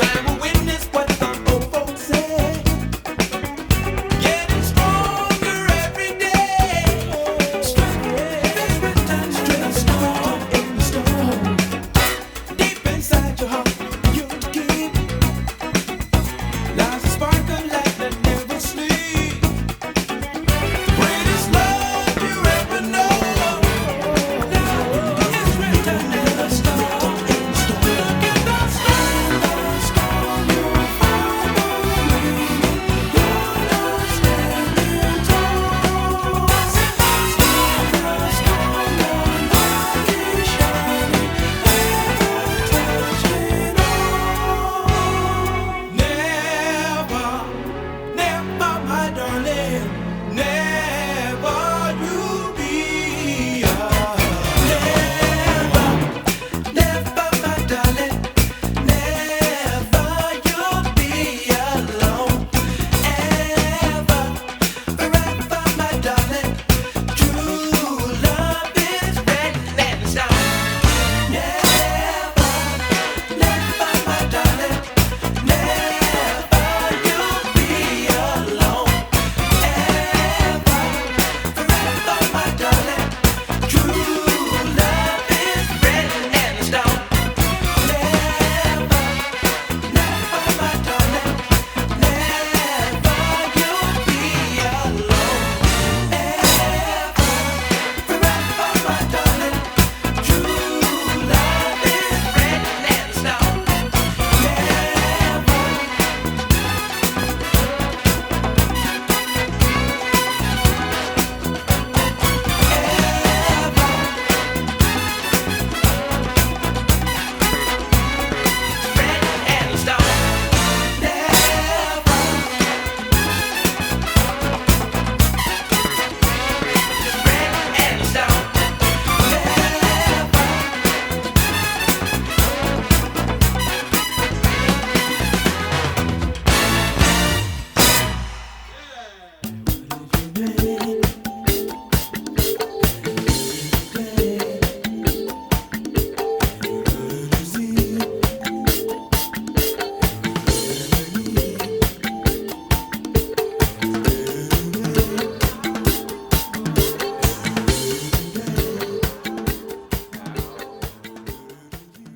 time.